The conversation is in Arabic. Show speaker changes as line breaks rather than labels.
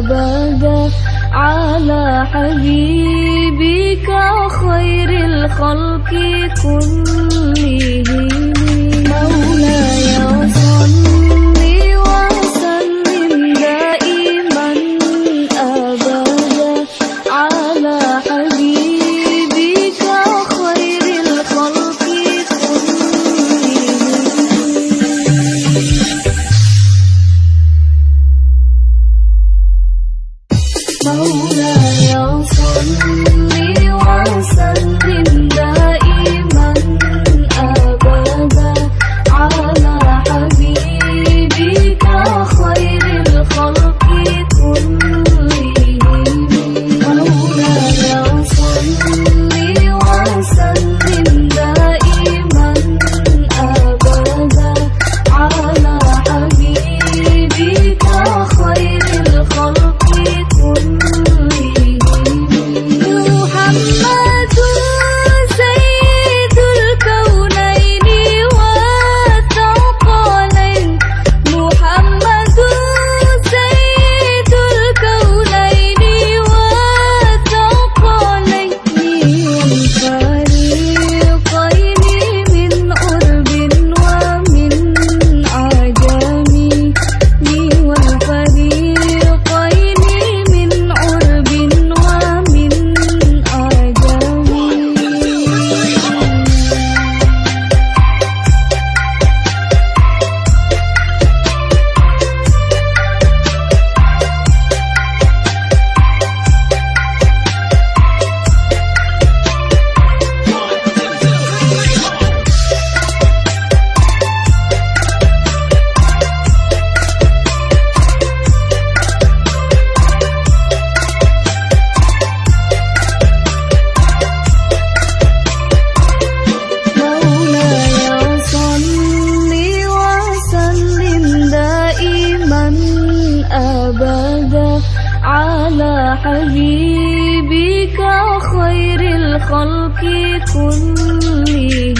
أبدا على حبيبك خير الخلق كلهم. مولاي صل mẫu lời yêu thương حبيبك خير الخلق كلهم.